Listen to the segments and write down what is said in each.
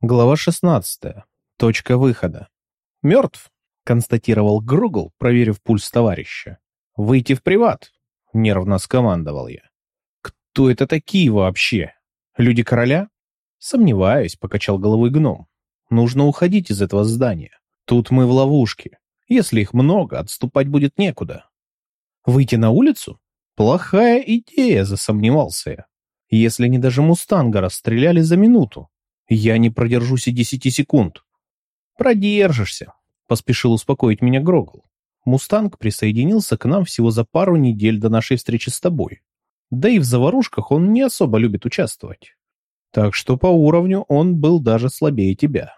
Глава 16. Точка выхода. «Мертв», — констатировал Гругл, проверив пульс товарища. «Выйти в приват», — нервно скомандовал я. «Кто это такие вообще? Люди короля?» «Сомневаюсь», — покачал головой гном. «Нужно уходить из этого здания. Тут мы в ловушке. Если их много, отступать будет некуда». «Выйти на улицу? Плохая идея», — засомневался я. «Если они даже мустанга расстреляли за минуту, я не продержусь и десяти секунд. Продержишься, поспешил успокоить меня Грогл. Мустанг присоединился к нам всего за пару недель до нашей встречи с тобой. Да и в заварушках он не особо любит участвовать. Так что по уровню он был даже слабее тебя.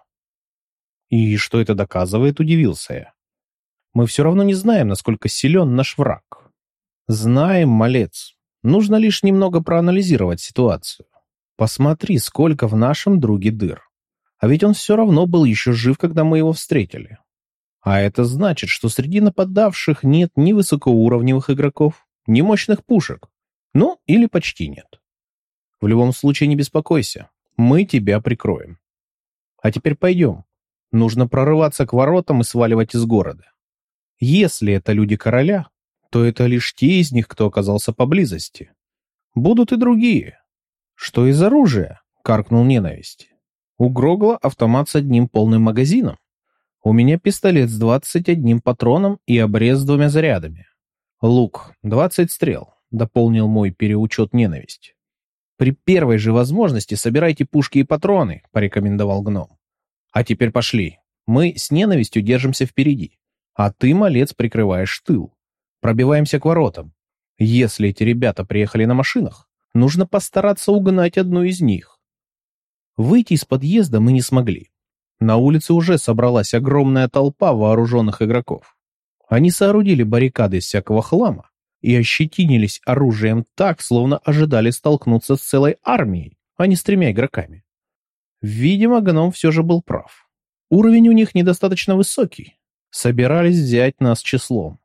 И что это доказывает, удивился я. Мы все равно не знаем, насколько силен наш враг. Знаем, малец. Нужно лишь немного проанализировать ситуацию. Посмотри, сколько в нашем друге дыр. А ведь он все равно был еще жив, когда мы его встретили. А это значит, что среди нападавших нет ни высокоуровневых игроков, ни мощных пушек. Ну, или почти нет. В любом случае не беспокойся. Мы тебя прикроем. А теперь пойдем. Нужно прорываться к воротам и сваливать из города. Если это люди короля, то это лишь те из них, кто оказался поблизости. Будут и другие, «Что из оружия?» — каркнул ненависть. «У Грогла автомат с одним полным магазином. У меня пистолет с двадцать одним патроном и обрез с двумя зарядами. Лук, двадцать стрел», — дополнил мой переучет ненависть. «При первой же возможности собирайте пушки и патроны», — порекомендовал гном. «А теперь пошли. Мы с ненавистью держимся впереди, а ты, малец, прикрываешь тыл. Пробиваемся к воротам. Если эти ребята приехали на машинах, Нужно постараться угнать одну из них. Выйти из подъезда мы не смогли. На улице уже собралась огромная толпа вооруженных игроков. Они соорудили баррикады из всякого хлама и ощетинились оружием так, словно ожидали столкнуться с целой армией, а не с тремя игроками. Видимо, гном все же был прав. Уровень у них недостаточно высокий. Собирались взять нас числом.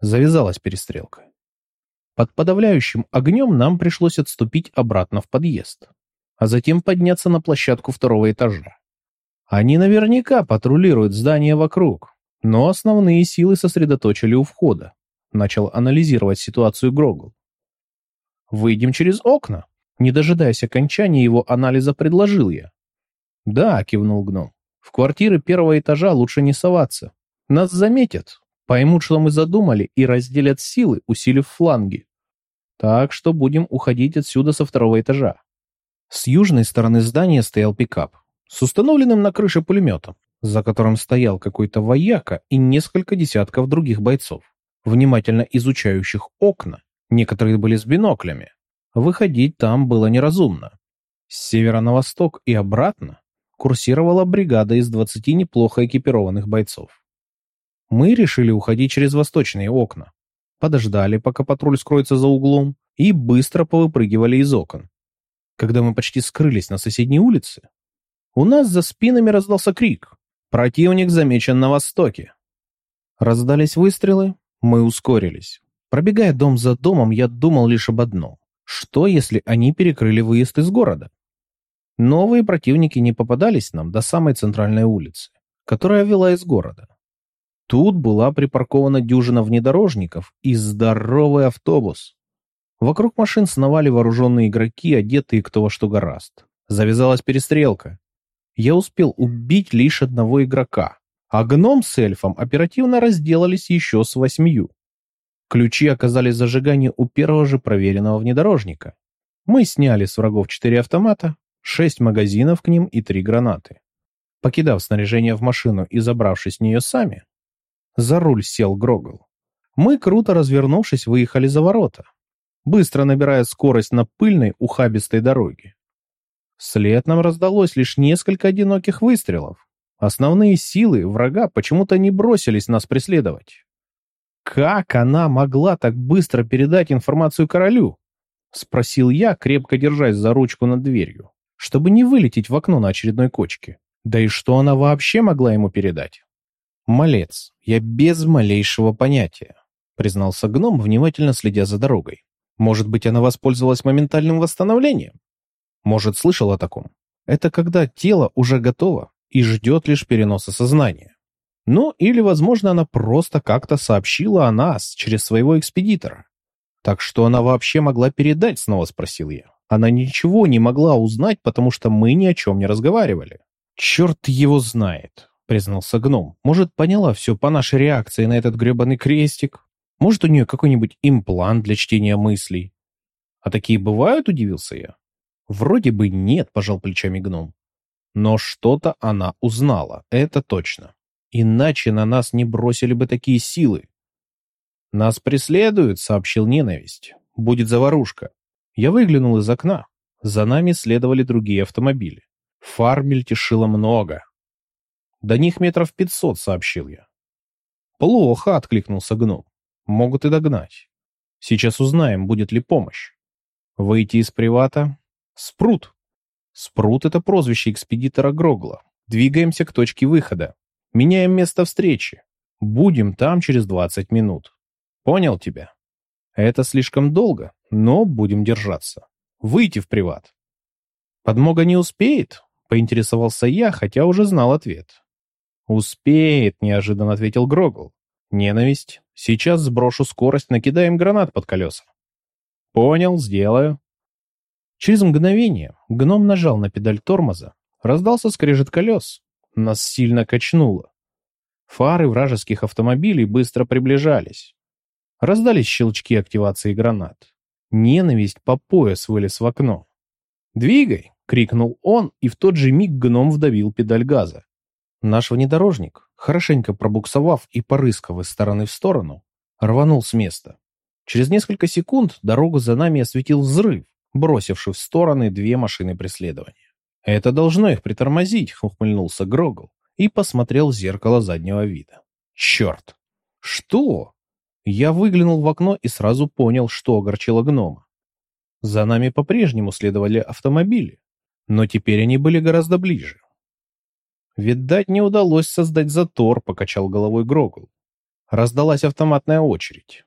Завязалась перестрелка. Под подавляющим огнем нам пришлось отступить обратно в подъезд, а затем подняться на площадку второго этажа. Они наверняка патрулируют здание вокруг, но основные силы сосредоточили у входа. Начал анализировать ситуацию Грогл. «Выйдем через окна», не дожидаясь окончания его анализа, предложил я. «Да», — кивнул гном, — «в квартиры первого этажа лучше не соваться. Нас заметят, Поймут, что мы задумали, и разделят силы, усилив фланги. Так что будем уходить отсюда со второго этажа. С южной стороны здания стоял пикап с установленным на крыше пулеметом, за которым стоял какой-то вояка и несколько десятков других бойцов, внимательно изучающих окна. Некоторые были с биноклями. Выходить там было неразумно. С севера на восток и обратно курсировала бригада из 20 неплохо экипированных бойцов. Мы решили уходить через восточные окна. Подождали, пока патруль скроется за углом, и быстро повыпрыгивали из окон. Когда мы почти скрылись на соседней улице, у нас за спинами раздался крик. Противник замечен на востоке. Раздались выстрелы, мы ускорились. Пробегая дом за домом, я думал лишь об одном. Что, если они перекрыли выезд из города? Новые противники не попадались нам до самой центральной улицы, которая вела из города. Тут была припаркована дюжина внедорожников и здоровый автобус. Вокруг машин сновали вооруженные игроки, одетые кто во что гораст. Завязалась перестрелка. Я успел убить лишь одного игрока, а гном с эльфом оперативно разделались еще с восьмию. Ключи оказались зажигания у первого же проверенного внедорожника. Мы сняли с врагов четыре автомата, шесть магазинов к ним и три гранаты. Покидав снаряжение в машину и забравшись в нее сами, за руль сел Грогл. Мы, круто развернувшись, выехали за ворота, быстро набирая скорость на пыльной, ухабистой дороге. Вслед нам раздалось лишь несколько одиноких выстрелов. Основные силы врага почему-то не бросились нас преследовать. «Как она могла так быстро передать информацию королю?» — спросил я, крепко держась за ручку над дверью, чтобы не вылететь в окно на очередной кочке. Да и что она вообще могла ему передать? «Малец, я без малейшего понятия», — признался гном, внимательно следя за дорогой. «Может быть, она воспользовалась моментальным восстановлением? Может, слышал о таком? Это когда тело уже готово и ждет лишь переноса сознания. Ну, или, возможно, она просто как-то сообщила о нас через своего экспедитора. Так что она вообще могла передать, снова спросил я. Она ничего не могла узнать, потому что мы ни о чем не разговаривали. Черт его знает, признался гном. Может, поняла все по нашей реакции на этот гребаный крестик? Может, у нее какой-нибудь имплант для чтения мыслей? А такие бывают, удивился я. Вроде бы нет, пожал плечами гном. Но что-то она узнала, это точно. Иначе на нас не бросили бы такие силы. «Нас преследуют», — сообщил ненависть. «Будет заварушка». Я выглянул из окна. За нами следовали другие автомобили. Фар мельтешило много. «До них метров пятьсот», — сообщил я. «Плохо», — откликнулся гном. «Могут и догнать. Сейчас узнаем, будет ли помощь. Выйти из привата? Спрут. Спрут — это прозвище экспедитора Грогла. Двигаемся к точке выхода. Меняем место встречи. Будем там через 20 минут. Понял тебя? Это слишком долго, но будем держаться. Выйти в приват. Подмога не успеет? Поинтересовался я, хотя уже знал ответ. Успеет, неожиданно ответил Грогл. Ненависть. Сейчас сброшу скорость, накидаем гранат под колеса. Понял, сделаю. Через мгновение гном нажал на педаль тормоза. Раздался скрежет колес. Нас сильно качнуло. Фары вражеских автомобилей быстро приближались. Раздались щелчки активации гранат. Ненависть по пояс вылез в окно. «Двигай!» — крикнул он, и в тот же миг гном вдавил педаль газа. Наш внедорожник, хорошенько пробуксовав и порыскав из стороны в сторону, рванул с места. Через несколько секунд дорогу за нами осветил взрыв, бросивший в стороны две машины преследования. «Это должно их притормозить», — ухмыльнулся Грогл и посмотрел в зеркало заднего вида. «Черт!» «Что?» Я выглянул в окно и сразу понял, что огорчило гнома. За нами по-прежнему следовали автомобили, но теперь они были гораздо ближе. «Видать, не удалось создать затор», — покачал головой Грогл. Раздалась автоматная очередь.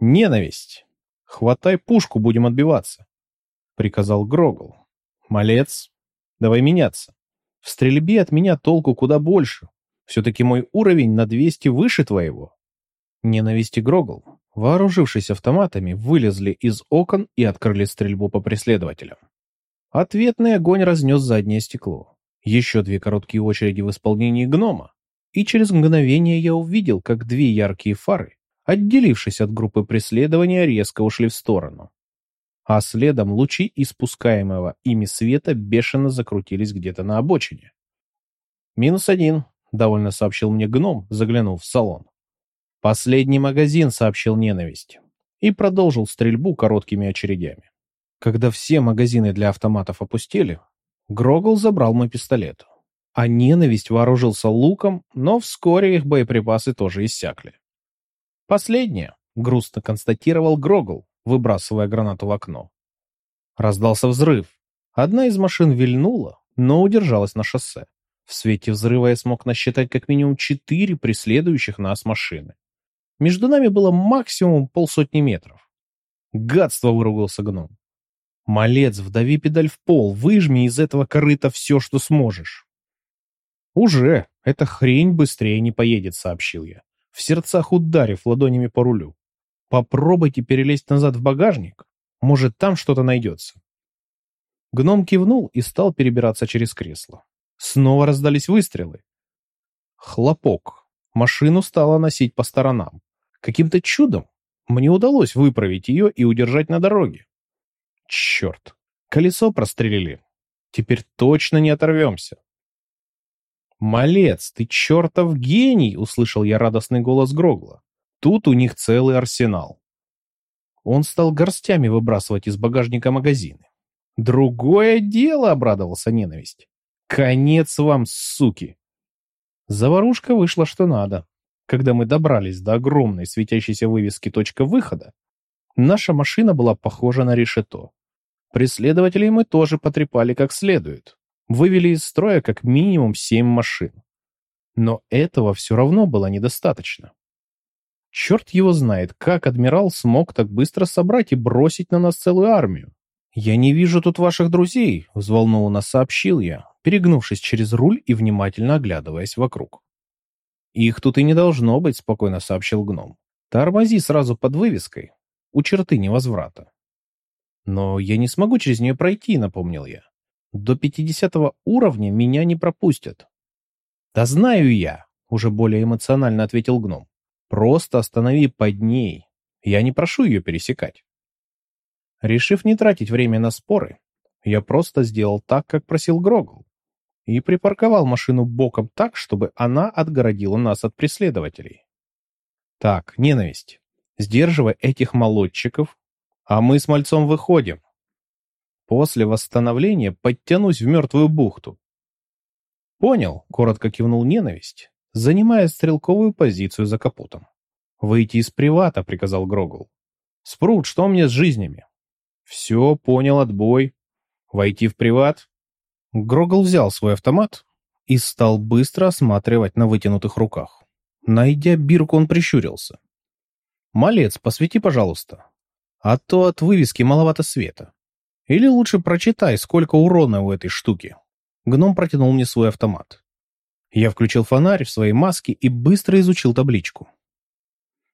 «Ненависть! Хватай пушку, будем отбиваться!» — приказал Грогл. «Малец, Давай меняться. В стрельбе от меня толку куда больше. Все-таки мой уровень на 200 выше твоего. Ненависти Грогл, вооружившись автоматами, вылезли из окон и открыли стрельбу по преследователям. Ответный огонь разнес заднее стекло. Еще две короткие очереди в исполнении гнома. И через мгновение я увидел, как две яркие фары, отделившись от группы преследования, резко ушли в сторону а следом лучи испускаемого ими света бешено закрутились где-то на обочине. «Минус один», — довольно сообщил мне гном, заглянув в салон. «Последний магазин», — сообщил ненависть. И продолжил стрельбу короткими очередями. Когда все магазины для автоматов опустили, Грогл забрал мой пистолет. А ненависть вооружился луком, но вскоре их боеприпасы тоже иссякли. «Последнее», — грустно констатировал Грогл, выбрасывая гранату в окно. Раздался взрыв. Одна из машин вильнула, но удержалась на шоссе. В свете взрыва я смог насчитать как минимум четыре преследующих нас машины. Между нами было максимум полсотни метров. Гадство выругался гном. Малец, вдави педаль в пол, выжми из этого корыта все, что сможешь. Уже, эта хрень быстрее не поедет, сообщил я, в сердцах ударив ладонями по рулю. Попробуйте перелезть назад в багажник. Может, там что-то найдется. Гном кивнул и стал перебираться через кресло. Снова раздались выстрелы. Хлопок. Машину стало носить по сторонам. Каким-то чудом мне удалось выправить ее и удержать на дороге. Черт, колесо прострелили. Теперь точно не оторвемся. «Малец, ты чертов гений!» — услышал я радостный голос Грогла. Тут у них целый арсенал. Он стал горстями выбрасывать из багажника магазины. «Другое дело!» — обрадовался ненависть. «Конец вам, суки!» Заварушка вышла что надо. Когда мы добрались до огромной светящейся вывески «Точка выхода», наша машина была похожа на решето. Преследователей мы тоже потрепали как следует. Вывели из строя как минимум семь машин. Но этого все равно было недостаточно. Черт его знает, как адмирал смог так быстро собрать и бросить на нас целую армию. «Я не вижу тут ваших друзей», — взволнованно сообщил я, перегнувшись через руль и внимательно оглядываясь вокруг. «Их тут и не должно быть», — спокойно сообщил гном. «Тормози сразу под вывеской, у черты невозврата». «Но я не смогу через нее пройти», — напомнил я. «До пятидесятого уровня меня не пропустят». «Да знаю я», — уже более эмоционально ответил гном. «Просто останови под ней. Я не прошу ее пересекать». Решив не тратить время на споры, я просто сделал так, как просил Грогл, и припарковал машину боком так, чтобы она отгородила нас от преследователей. Так, ненависть. Сдерживай этих молодчиков, а мы с мальцом выходим. После восстановления подтянусь в мертвую бухту. Понял, коротко кивнул ненависть, занимая стрелковую позицию за капотом. Выйти из привата, приказал Грогл. Спрут, что мне с жизнями? Все, понял, отбой. Войти в приват? Грогл взял свой автомат и стал быстро осматривать на вытянутых руках. Найдя бирку, он прищурился. «Малец, посвети, пожалуйста. А то от вывески маловато света. Или лучше прочитай, сколько урона у этой штуки». Гном протянул мне свой автомат. Я включил фонарь в своей маске и быстро изучил табличку.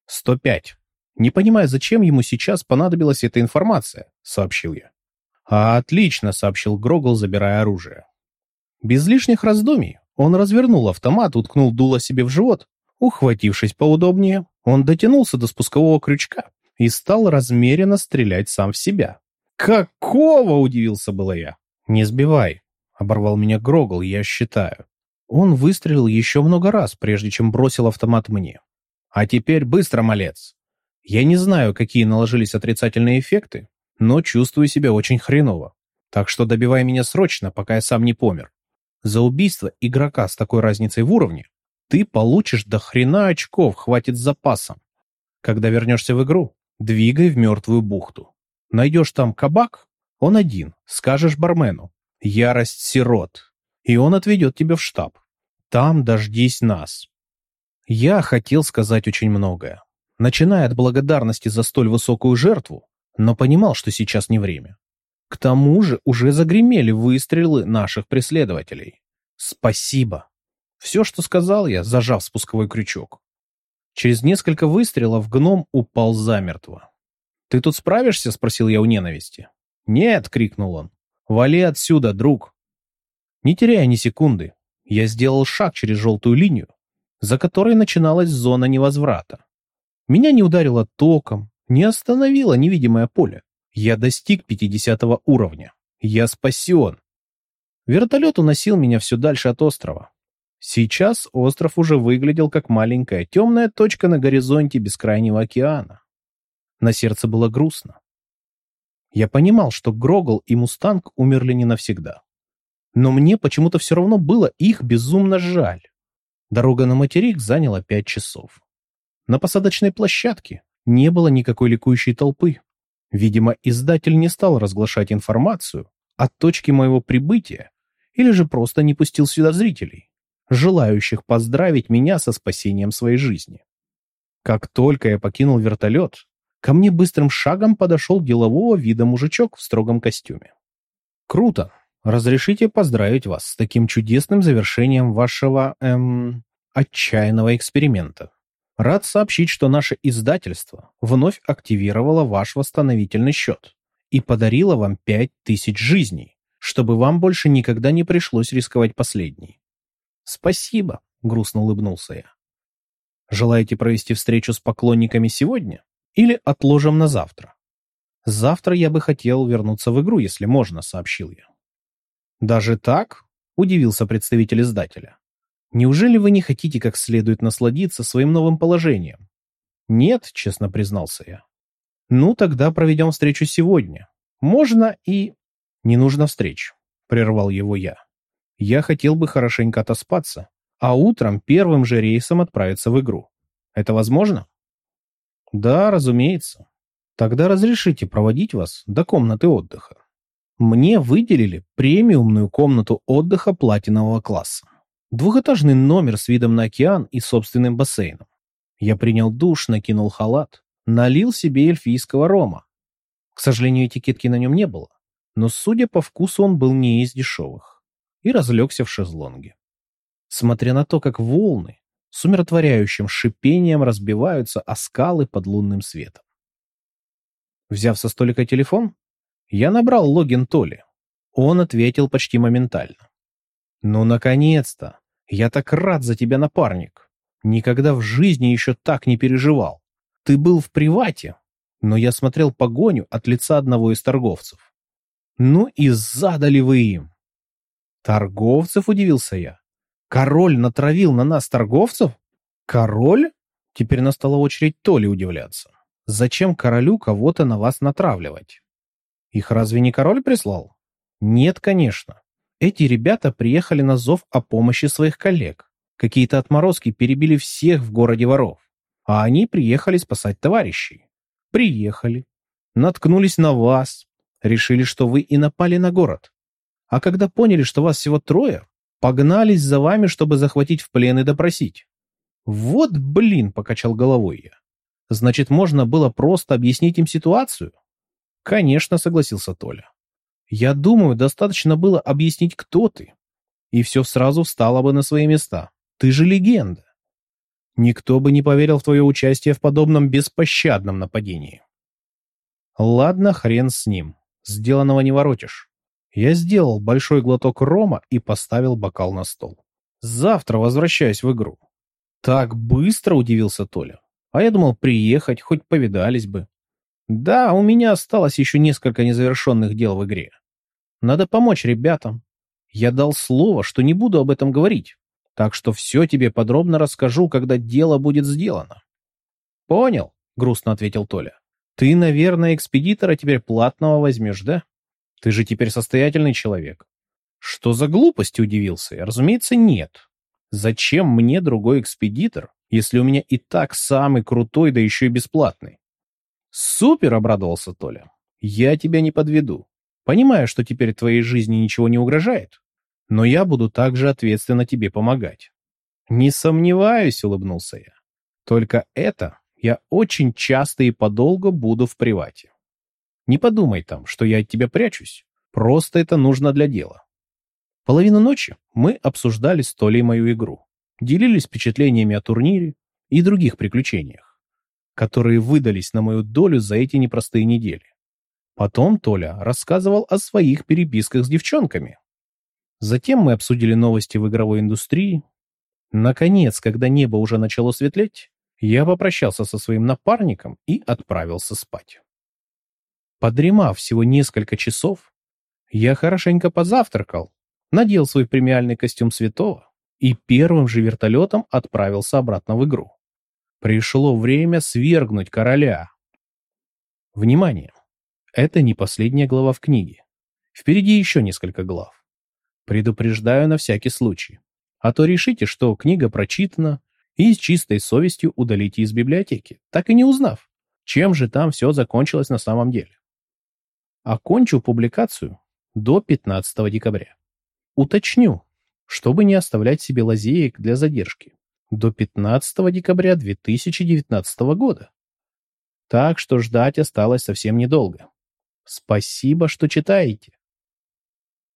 «105. Не понимая, зачем ему сейчас понадобилась эта информация, сообщил я. А отлично, сообщил Грогл, забирая оружие. Без лишних раздумий он развернул автомат, уткнул дуло себе в живот. Ухватившись поудобнее, он дотянулся до спускового крючка и стал размеренно стрелять сам в себя. «Какого?» — удивился было я. «Не сбивай», — оборвал меня Грогл, я считаю. Он выстрелил еще много раз, прежде чем бросил автомат мне. «А теперь быстро, малец!» Я не знаю, какие наложились отрицательные эффекты, но чувствую себя очень хреново. Так что добивай меня срочно, пока я сам не помер. За убийство игрока с такой разницей в уровне ты получишь до хрена очков, хватит с запасом. Когда вернешься в игру, двигай в мертвую бухту. Найдешь там кабак, он один, скажешь бармену «Ярость сирот», и он отведет тебя в штаб. Там дождись нас. Я хотел сказать очень многое начиная от благодарности за столь высокую жертву, но понимал, что сейчас не время. К тому же уже загремели выстрелы наших преследователей. Спасибо. Все, что сказал я, зажав спусковой крючок. Через несколько выстрелов гном упал замертво. «Ты тут справишься?» — спросил я у ненависти. «Нет!» — крикнул он. «Вали отсюда, друг!» Не теряя ни секунды, я сделал шаг через желтую линию, за которой начиналась зона невозврата. Меня не ударило током, не остановило невидимое поле. Я достиг 50 уровня. Я спасен. Вертолет уносил меня все дальше от острова. Сейчас остров уже выглядел как маленькая темная точка на горизонте бескрайнего океана. На сердце было грустно. Я понимал, что Грогл и Мустанг умерли не навсегда. Но мне почему-то все равно было их безумно жаль. Дорога на материк заняла пять часов. На посадочной площадке не было никакой ликующей толпы. Видимо, издатель не стал разглашать информацию о точке моего прибытия или же просто не пустил сюда зрителей, желающих поздравить меня со спасением своей жизни. Как только я покинул вертолет, ко мне быстрым шагом подошел делового вида мужичок в строгом костюме. «Круто! Разрешите поздравить вас с таким чудесным завершением вашего, эм, отчаянного эксперимента. Рад сообщить, что наше издательство вновь активировало ваш восстановительный счет и подарило вам 5000 жизней, чтобы вам больше никогда не пришлось рисковать последней. Спасибо, грустно улыбнулся я. Желаете провести встречу с поклонниками сегодня или отложим на завтра? Завтра я бы хотел вернуться в игру, если можно, сообщил я. Даже так? Удивился представитель издателя. Неужели вы не хотите как следует насладиться своим новым положением? Нет, честно признался я. Ну, тогда проведем встречу сегодня. Можно и... Не нужно встреч, прервал его я. Я хотел бы хорошенько отоспаться, а утром первым же рейсом отправиться в игру. Это возможно? Да, разумеется. Тогда разрешите проводить вас до комнаты отдыха. Мне выделили премиумную комнату отдыха платинового класса. Двухэтажный номер с видом на океан и собственным бассейном. Я принял душ, накинул халат, налил себе эльфийского рома. К сожалению, этикетки на нем не было, но, судя по вкусу, он был не из дешевых, и разлегся в шезлонге. Смотря на то, как волны с умиротворяющим шипением разбиваются о скалы под лунным светом. Взяв со столика телефон, я набрал логин Толи. Он ответил почти моментально. «Ну, наконец-то! Я так рад за тебя, напарник! Никогда в жизни еще так не переживал. Ты был в привате, но я смотрел погоню от лица одного из торговцев. Ну и задали вы им!» «Торговцев?» — удивился я. «Король натравил на нас торговцев? Король?» Теперь настала очередь Толи удивляться. Зачем королю кого-то на вас натравливать? Их разве не король прислал? Нет, конечно. Эти ребята приехали на зов о помощи своих коллег. Какие-то отморозки перебили всех в городе воров. А они приехали спасать товарищей. Приехали. Наткнулись на вас. Решили, что вы и напали на город. А когда поняли, что вас всего трое, погнались за вами, чтобы захватить в плен и допросить. Вот блин, покачал головой я. Значит, можно было просто объяснить им ситуацию? Конечно, согласился Толя. Я думаю, достаточно было объяснить, кто ты. И все сразу встало бы на свои места. Ты же легенда. Никто бы не поверил в твое участие в подобном беспощадном нападении. Ладно, хрен с ним. Сделанного не воротишь. Я сделал большой глоток рома и поставил бокал на стол. Завтра возвращаюсь в игру. Так быстро удивился Толя. А я думал приехать, хоть повидались бы. Да, у меня осталось еще несколько незавершенных дел в игре. Надо помочь ребятам. Я дал слово, что не буду об этом говорить. Так что все тебе подробно расскажу, когда дело будет сделано. Понял, грустно ответил Толя. Ты, наверное, экспедитора теперь платного возьмешь, да? Ты же теперь состоятельный человек. Что за глупости, удивился я. Разумеется, нет. Зачем мне другой экспедитор, если у меня и так самый крутой, да еще и бесплатный? Супер, обрадовался Толя. Я тебя не подведу. Понимаю, что теперь твоей жизни ничего не угрожает, но я буду также ответственно тебе помогать. Не сомневаюсь, улыбнулся я. Только это я очень часто и подолго буду в привате. Не подумай там, что я от тебя прячусь. Просто это нужно для дела. Половину ночи мы обсуждали с Толей мою игру, делились впечатлениями о турнире и других приключениях, которые выдались на мою долю за эти непростые недели. Потом Толя рассказывал о своих переписках с девчонками. Затем мы обсудили новости в игровой индустрии. Наконец, когда небо уже начало светлеть, я попрощался со своим напарником и отправился спать. Подремав всего несколько часов, я хорошенько позавтракал надел свой премиальный костюм святого и первым же вертолетом отправился обратно в игру. Пришло время свергнуть короля. Внимание! Это не последняя глава в книге. Впереди еще несколько глав. Предупреждаю на всякий случай. А то решите, что книга прочитана, и с чистой совестью удалите из библиотеки, так и не узнав, чем же там все закончилось на самом деле. Окончу публикацию до 15 декабря. Уточню, чтобы не оставлять себе лазеек для задержки, до 15 декабря 2019 года. Так что ждать осталось совсем недолго. Спасибо, что читаете.